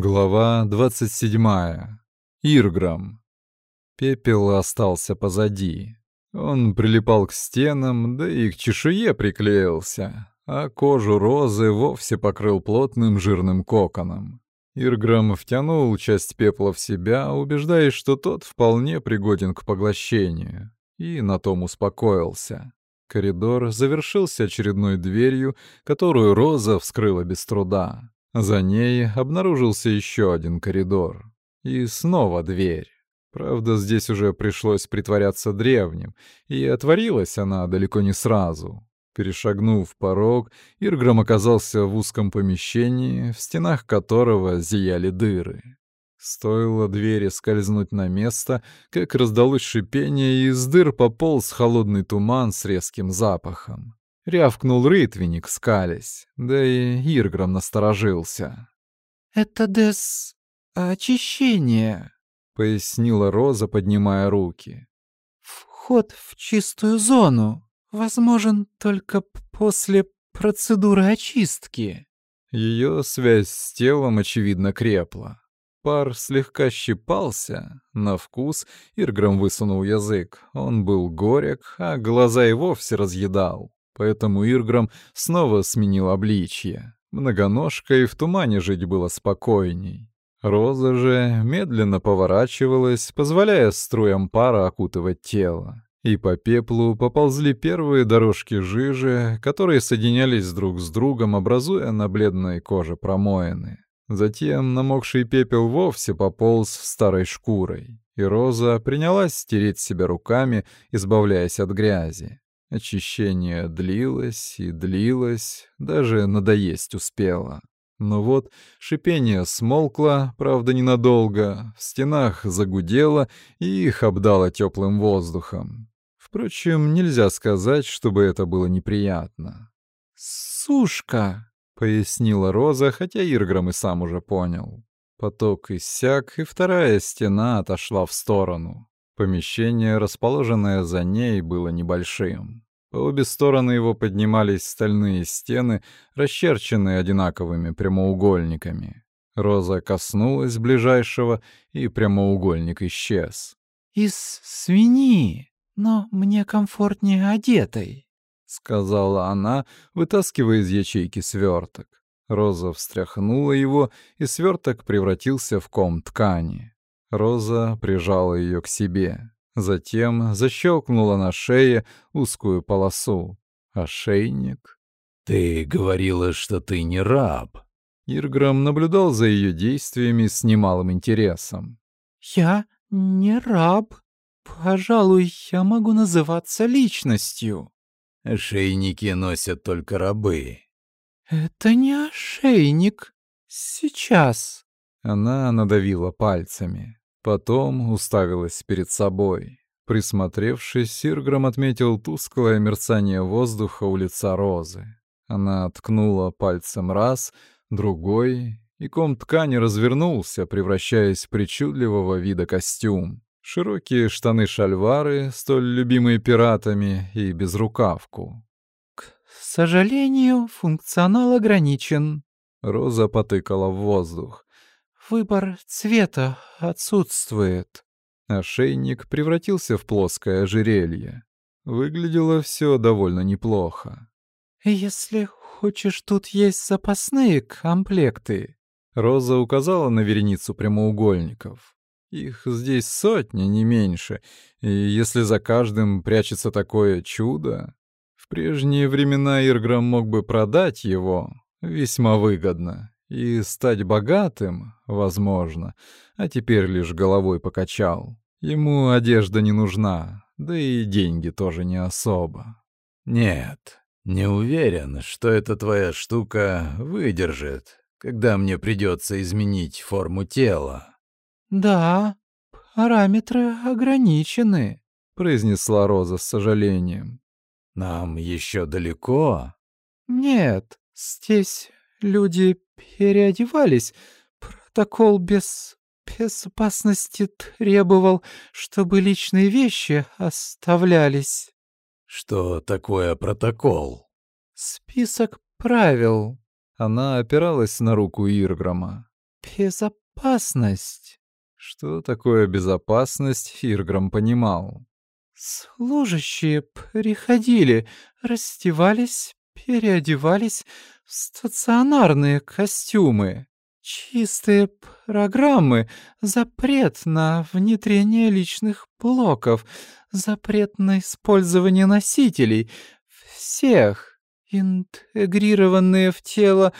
Глава 27. Ирграм. Пепел остался позади. Он прилипал к стенам, да и к чешуе приклеился, а кожу розы вовсе покрыл плотным жирным коконом. Ирграм втянул часть пепла в себя, убеждаясь, что тот вполне пригоден к поглощению, и на том успокоился. Коридор завершился очередной дверью, которую Роза вскрыла без труда. За ней обнаружился еще один коридор. И снова дверь. Правда, здесь уже пришлось притворяться древним, и отворилась она далеко не сразу. Перешагнув порог, Ирграм оказался в узком помещении, в стенах которого зияли дыры. Стоило двери скользнуть на место, как раздалось шипение, и из дыр пополз холодный туман с резким запахом. Рявкнул рытвенник, скалясь, да и Ирграм насторожился. «Это дес... очищение», — пояснила Роза, поднимая руки. «Вход в чистую зону возможен только после процедуры очистки». Ее связь с телом, очевидно, крепла. Пар слегка щипался. На вкус Ирграм высунул язык. Он был горек, а глаза и вовсе разъедал. Поэтому Ирграм снова сменил обличье. Многоножкой в тумане жить было спокойней. Роза же медленно поворачивалась, позволяя струям пара окутывать тело. И по пеплу поползли первые дорожки жижи, которые соединялись друг с другом, образуя на бледной коже промоины. Затем намокший пепел вовсе пополз старой шкурой, и Роза принялась стереть себя руками, избавляясь от грязи. Очищение длилось и длилось, даже надоесть успело. Но вот шипение смолкло, правда ненадолго, в стенах загудело и их обдало теплым воздухом. Впрочем, нельзя сказать, чтобы это было неприятно. «Сушка!» — пояснила Роза, хотя Ирграм и сам уже понял. Поток иссяк, и вторая стена отошла в сторону. Помещение, расположенное за ней, было небольшим. По обе стороны его поднимались стальные стены, расчерченные одинаковыми прямоугольниками. Роза коснулась ближайшего, и прямоугольник исчез. «Из свиньи, но мне комфортнее одетой», — сказала она, вытаскивая из ячейки сверток. Роза встряхнула его, и сверток превратился в ком ткани. Роза прижала ее к себе. Затем защелкнула на шее узкую полосу. Ошейник. «Ты говорила, что ты не раб». Ирграм наблюдал за ее действиями с немалым интересом. «Я не раб. Пожалуй, я могу называться личностью». «Ошейники носят только рабы». «Это не ошейник. Сейчас». Она надавила пальцами. Потом уставилась перед собой. Присмотревшись, Сирграм отметил тусклое мерцание воздуха у лица Розы. Она ткнула пальцем раз, другой, и ком ткани развернулся, превращаясь в причудливого вида костюм. Широкие штаны-шальвары, столь любимые пиратами, и безрукавку. «К сожалению, функционал ограничен», — Роза потыкала в воздух. Выбор цвета отсутствует. Ошейник превратился в плоское ожерелье. Выглядело все довольно неплохо. «Если хочешь, тут есть запасные комплекты». Роза указала на вереницу прямоугольников. Их здесь сотни, не меньше, и если за каждым прячется такое чудо... В прежние времена Ирграм мог бы продать его весьма выгодно и стать богатым, возможно, а теперь лишь головой покачал. Ему одежда не нужна, да и деньги тоже не особо. Нет, не уверен, что эта твоя штука выдержит, когда мне придется изменить форму тела. Да, параметры ограничены, произнесла Роза с сожалением. Нам еще далеко? Нет, здесь люди переодевались. Протокол без безопасности требовал, чтобы личные вещи оставлялись. Что такое протокол? Список правил. Она опиралась на руку Ирграма. безопасность». Что такое безопасность, Ирграм понимал. Служащие приходили, растевались, переодевались стационарные костюмы. Чистые программы, запрет на внедрение личных блоков, запрет на использование носителей. Всех, интегрированные в тело,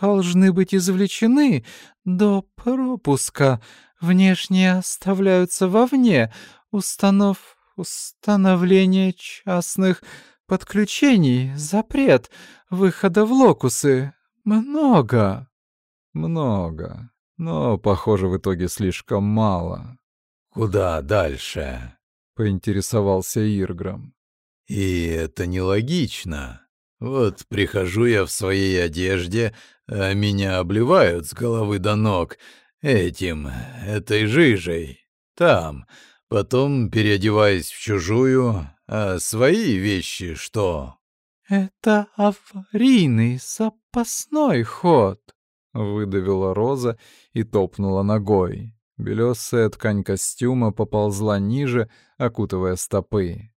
должны быть извлечены до пропуска. Внешние оставляются вовне. Установ... Установление частных подключений, запрет выхода в локусы. Много. Много. Но, похоже, в итоге слишком мало. «Куда дальше?» — поинтересовался Ирграм. «И это нелогично. Вот прихожу я в своей одежде, а меня обливают с головы до ног этим, этой жижей. Там. Потом переодеваюсь в чужую, а свои вещи что?» «Это аварийный запасной ход», — выдавила Роза и топнула ногой. Белесая ткань костюма поползла ниже, окутывая стопы.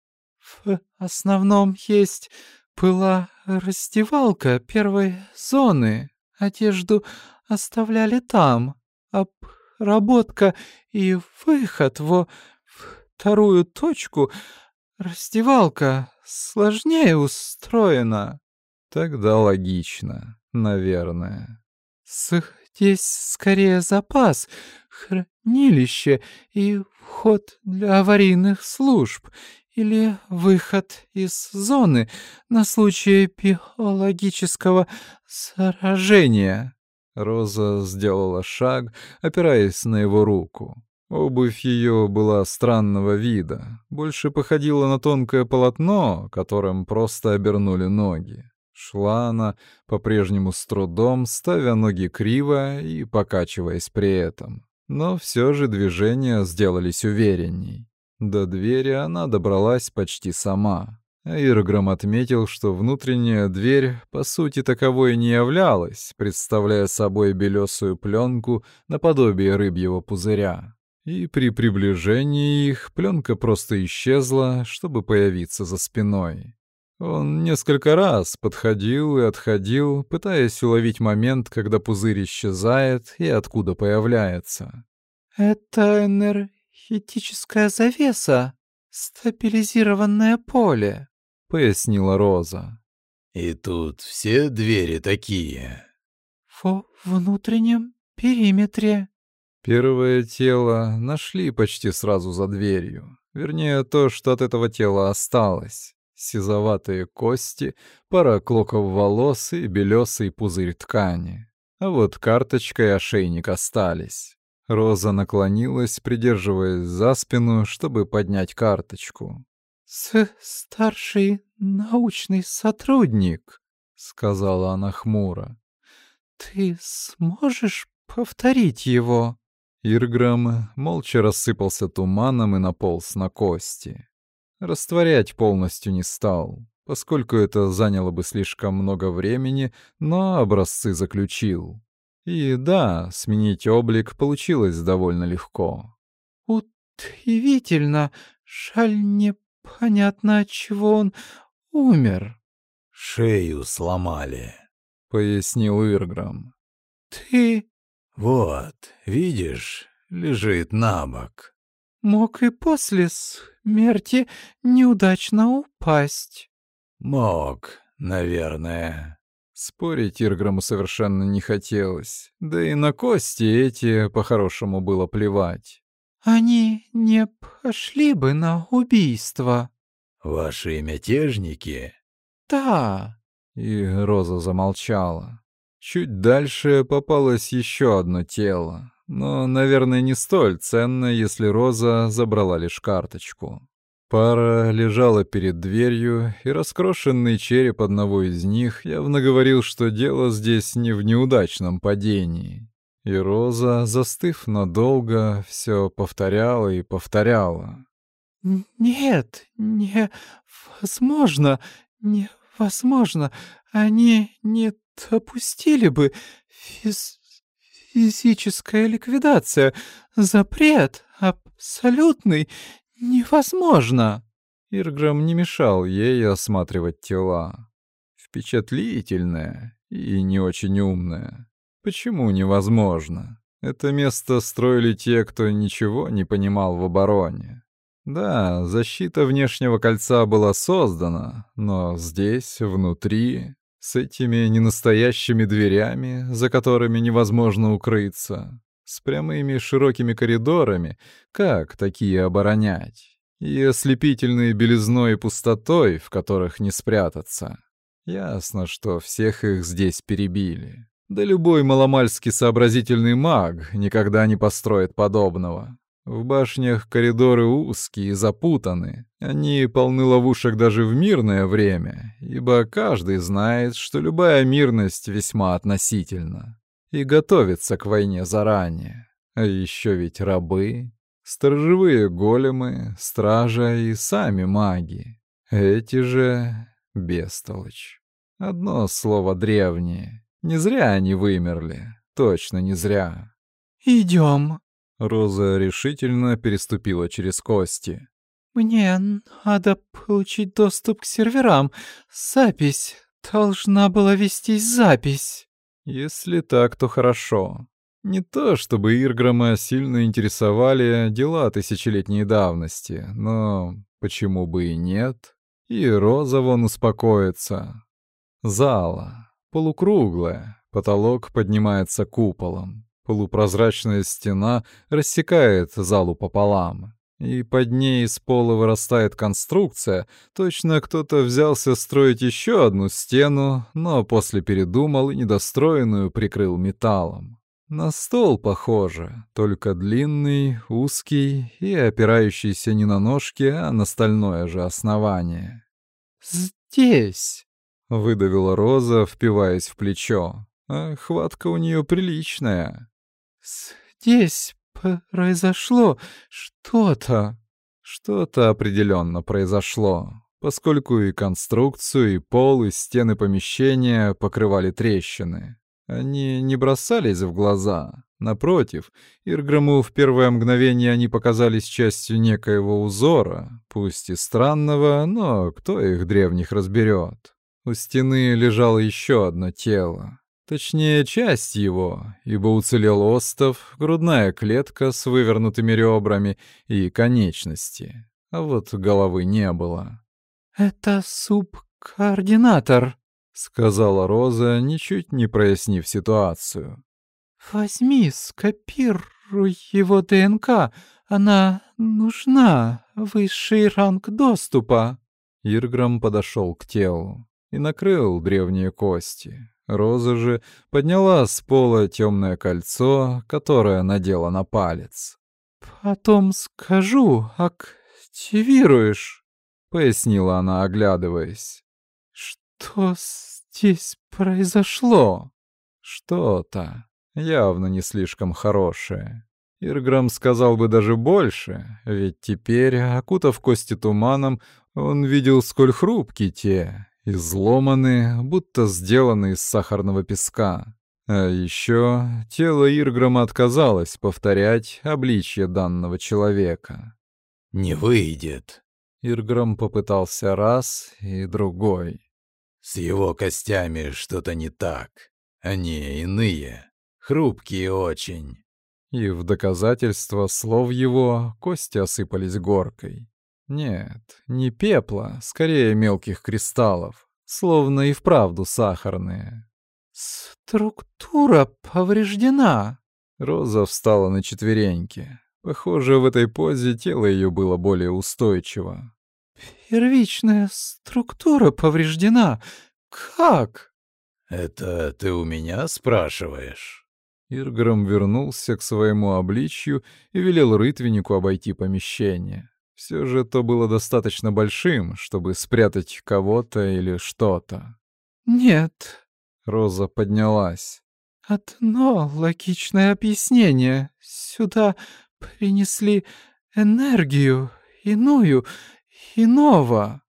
«В основном есть была раздевалка первой зоны. Одежду оставляли там. Обработка и выход во вторую точку. Раздевалка сложнее устроена». Тогда логично, наверное. Здесь скорее запас, хранилище и вход для аварийных служб или выход из зоны на случай биологического заражения. Роза сделала шаг, опираясь на его руку. Обувь ее была странного вида, больше походила на тонкое полотно, которым просто обернули ноги. Шла она по-прежнему с трудом, ставя ноги криво и покачиваясь при этом. Но все же движения сделались уверенней. До двери она добралась почти сама. Ирграм отметил, что внутренняя дверь по сути таковой не являлась, представляя собой белесую пленку наподобие рыбьего пузыря. И при приближении их пленка просто исчезла, чтобы появиться за спиной. Он несколько раз подходил и отходил, пытаясь уловить момент, когда пузырь исчезает и откуда появляется. «Это энергетическая завеса, стабилизированное поле», — пояснила Роза. «И тут все двери такие?» «Во внутреннем периметре». Первое тело нашли почти сразу за дверью. Вернее, то, что от этого тела осталось сизоватые кости, пара клоков волос и белесый пузырь ткани. А вот карточка и ошейник остались. Роза наклонилась, придерживаясь за спину, чтобы поднять карточку. «С старший научный сотрудник», — сказала она хмуро. «Ты сможешь повторить его?» Ирграм молча рассыпался туманом и наполз на кости. Растворять полностью не стал, поскольку это заняло бы слишком много времени, но образцы заключил. И да, сменить облик получилось довольно легко. «Удивительно! Жаль, непонятно, от чего он умер». «Шею сломали», — пояснил Ирграм. «Ты...» «Вот, видишь, лежит на бок». «Мог и после смерти неудачно упасть». «Мог, наверное». Спорить Ирграму совершенно не хотелось, да и на кости эти по-хорошему было плевать. «Они не пошли бы на убийство». «Ваши мятежники?» «Да». И Роза замолчала. Чуть дальше попалось еще одно тело, но, наверное, не столь ценно, если Роза забрала лишь карточку. Пара лежала перед дверью, и раскрошенный череп одного из них явно говорил, что дело здесь не в неудачном падении. И Роза, застыв надолго, все повторяла и повторяла. «Нет, невозможно, невозможно. Они не допустили бы физ физическая ликвидация. Запрет абсолютный. Невозможно. Ирграм не мешал ей осматривать тела. Впечатлительная и не очень умная. Почему невозможно? Это место строили те, кто ничего не понимал в обороне. Да, защита внешнего кольца была создана, но здесь, внутри, с этими ненастоящими дверями, за которыми невозможно укрыться, с прямыми широкими коридорами, как такие оборонять? И ослепительной белизной пустотой, в которых не спрятаться. Ясно, что всех их здесь перебили. Да любой маломальски сообразительный маг никогда не построит подобного. В башнях коридоры узкие и запутаны. Они полны ловушек даже в мирное время, ибо каждый знает, что любая мирность весьма относительна и готовится к войне заранее. А еще ведь рабы, сторожевые големы, стража и сами маги. Эти же — бестолочь. Одно слово древнее. Не зря они вымерли. Точно не зря. «Идем», Роза решительно переступила через кости. «Мне надо получить доступ к серверам. Запись. Должна была вестись запись». «Если так, то хорошо. Не то, чтобы Ирграма сильно интересовали дела тысячелетней давности, но почему бы и нет? И Роза вон успокоится. Зала. Полукруглая. Потолок поднимается куполом. Полупрозрачная стена рассекает залу пополам, и под ней из пола вырастает конструкция. Точно кто-то взялся строить еще одну стену, но после передумал и недостроенную прикрыл металлом. На стол похоже, только длинный, узкий и опирающийся не на ножки, а на стальное же основание. «Здесь!» — выдавила Роза, впиваясь в плечо. А хватка у нее приличная. Здесь произошло что-то. Что-то определенно произошло, поскольку и конструкцию, и пол, и стены помещения покрывали трещины. Они не бросались в глаза. Напротив, Ирграму в первое мгновение они показались частью некоего узора, пусть и странного, но кто их древних разберет. У стены лежало еще одно тело, Точнее, часть его, ибо уцелел остов, грудная клетка с вывернутыми ребрами и конечности, а вот головы не было. «Это субкоординатор», — сказала Роза, ничуть не прояснив ситуацию. «Возьми, скопируй его ДНК, она нужна, высший ранг доступа». Ирграм подошел к телу и накрыл древние кости, Роза же подняла с пола темное кольцо, которое надела на палец. «Потом скажу, активируешь», — пояснила она, оглядываясь. «Что здесь произошло?» «Что-то явно не слишком хорошее». Ирграм сказал бы даже больше, ведь теперь, окутав кости туманом, он видел, сколь хрупки те, изломаны, будто сделаны из сахарного песка. А еще тело Ирграма отказалось повторять обличье данного человека. «Не выйдет», — Ирграм попытался раз и другой. «С его костями что-то не так. Они иные, хрупкие очень». И в доказательство слов его кости осыпались горкой. Нет, не пепла, скорее мелких кристаллов, словно и вправду сахарные. «Структура повреждена». Роза встала на четвереньки. Похоже, в этой позе тело ее было более устойчиво. «Первичная структура повреждена. Как?» «Это ты у меня спрашиваешь?» Ирграм вернулся к своему обличью и велел рытвеннику обойти помещение. Все же то было достаточно большим, чтобы спрятать кого-то или что-то. «Нет». Роза поднялась. «Одно логичное объяснение. Сюда принесли энергию, иную, иного».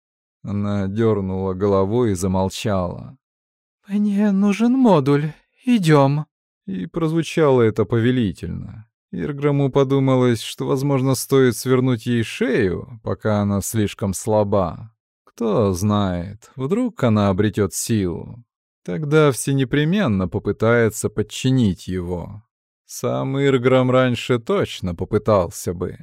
Она дернула головой и замолчала. «Мне нужен модуль. Идем». И прозвучало это повелительно. Ирграму подумалось, что, возможно, стоит свернуть ей шею, пока она слишком слаба. Кто знает, вдруг она обретет силу. Тогда все непременно попытается подчинить его. Сам Ирграм раньше точно попытался бы.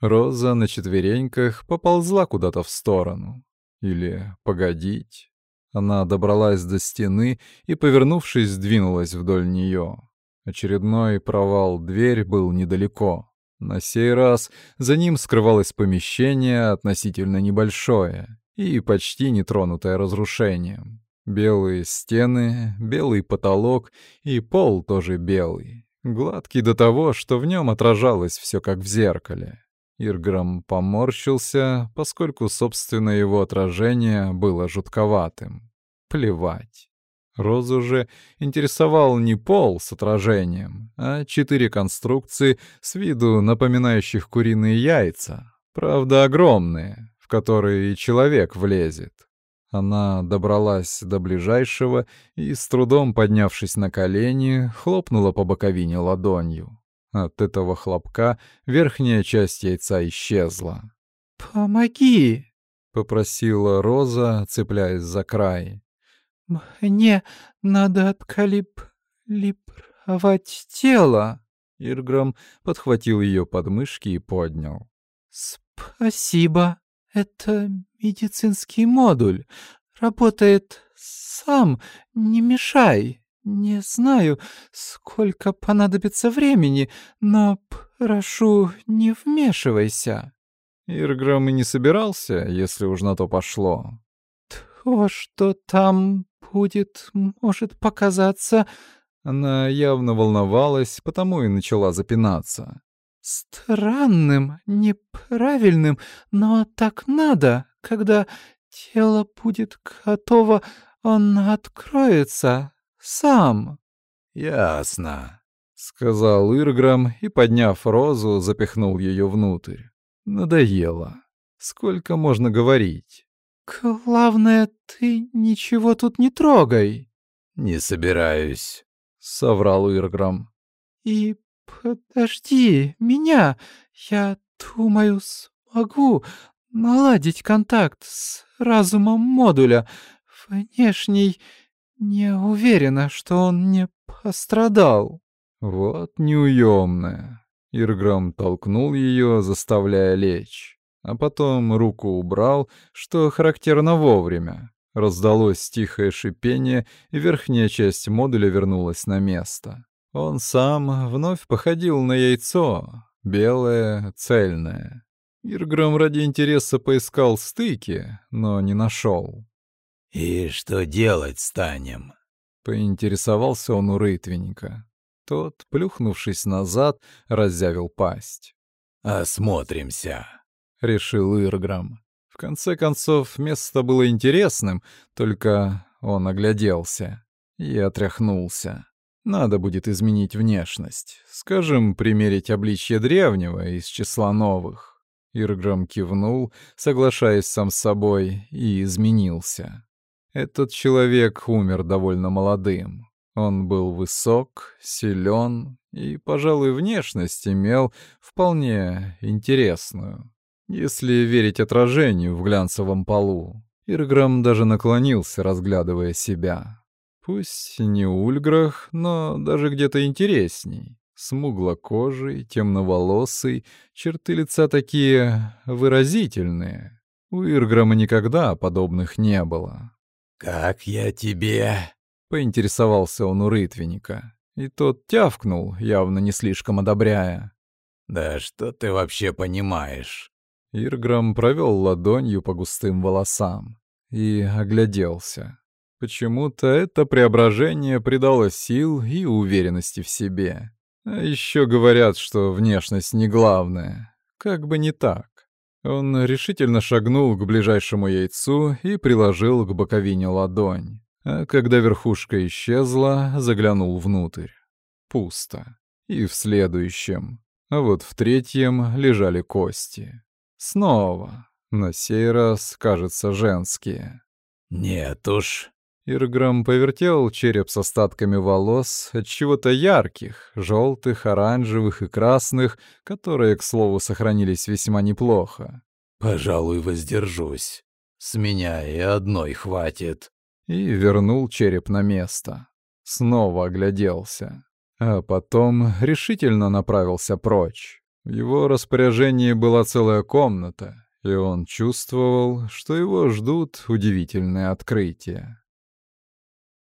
Роза на четвереньках поползла куда-то в сторону. Или погодить. Она добралась до стены и, повернувшись, двинулась вдоль нее. Очередной провал дверь был недалеко. На сей раз за ним скрывалось помещение относительно небольшое и почти нетронутое разрушением. Белые стены, белый потолок и пол тоже белый. Гладкий до того, что в нем отражалось все как в зеркале. Ирграм поморщился, поскольку собственное его отражение было жутковатым. Плевать. Розу же интересовал не пол с отражением, а четыре конструкции с виду напоминающих куриные яйца, правда огромные, в которые и человек влезет. Она добралась до ближайшего и, с трудом поднявшись на колени, хлопнула по боковине ладонью. От этого хлопка верхняя часть яйца исчезла. «Помоги!» — попросила Роза, цепляясь за край. «Мне надо откалибровать тело». Ирграм подхватил ее подмышки и поднял. «Спасибо. Это медицинский модуль. Работает сам. Не мешай. Не знаю, сколько понадобится времени, но прошу, не вмешивайся». Ирграм и не собирался, если уж на то пошло. «То, что там будет, может показаться...» Она явно волновалась, потому и начала запинаться. «Странным, неправильным, но так надо. Когда тело будет готово, он откроется сам». «Ясно», — сказал Ирграм и, подняв розу, запихнул ее внутрь. Надоело. Сколько можно говорить? «Главное, ты ничего тут не трогай». «Не собираюсь», — соврал Ирграм. «И подожди меня. Я думаю, смогу наладить контакт с разумом модуля. Внешний не уверена, что он не пострадал». «Вот неуемная». Ирграм толкнул ее, заставляя лечь а потом руку убрал, что характерно вовремя. Раздалось тихое шипение, и верхняя часть модуля вернулась на место. Он сам вновь походил на яйцо, белое, цельное. Ирграм ради интереса поискал стыки, но не нашел. «И что делать станем?» — поинтересовался он у рытвенника. Тот, плюхнувшись назад, разъявил пасть. «Осмотримся», — решил Ирграм. В конце концов, место было интересным, только он огляделся и отряхнулся. Надо будет изменить внешность. Скажем, примерить обличье древнего из числа новых. Ирграм кивнул, соглашаясь сам с собой, и изменился. Этот человек умер довольно молодым. Он был высок, силен и, пожалуй, внешность имел вполне интересную. Если верить отражению в глянцевом полу, Ирграм даже наклонился, разглядывая себя. Пусть не ульграх, но даже где-то интересней. Смуглокожий, темноволосый, черты лица такие выразительные. У Ирграма никогда подобных не было. «Как я тебе?» — поинтересовался он у рытвенника. И тот тявкнул, явно не слишком одобряя. «Да что ты вообще понимаешь?» Ирграм провел ладонью по густым волосам и огляделся. Почему-то это преображение придало сил и уверенности в себе. А еще говорят, что внешность не главное. Как бы не так. Он решительно шагнул к ближайшему яйцу и приложил к боковине ладонь. А когда верхушка исчезла, заглянул внутрь. Пусто. И в следующем. А вот в третьем лежали кости. Снова. На сей раз, кажется, женские. «Нет уж». Ирграм повертел череп с остатками волос от чего-то ярких, желтых, оранжевых и красных, которые, к слову, сохранились весьма неплохо. «Пожалуй, воздержусь. С меня и одной хватит». И вернул череп на место. Снова огляделся. А потом решительно направился прочь. В его распоряжении была целая комната, и он чувствовал, что его ждут удивительные открытия.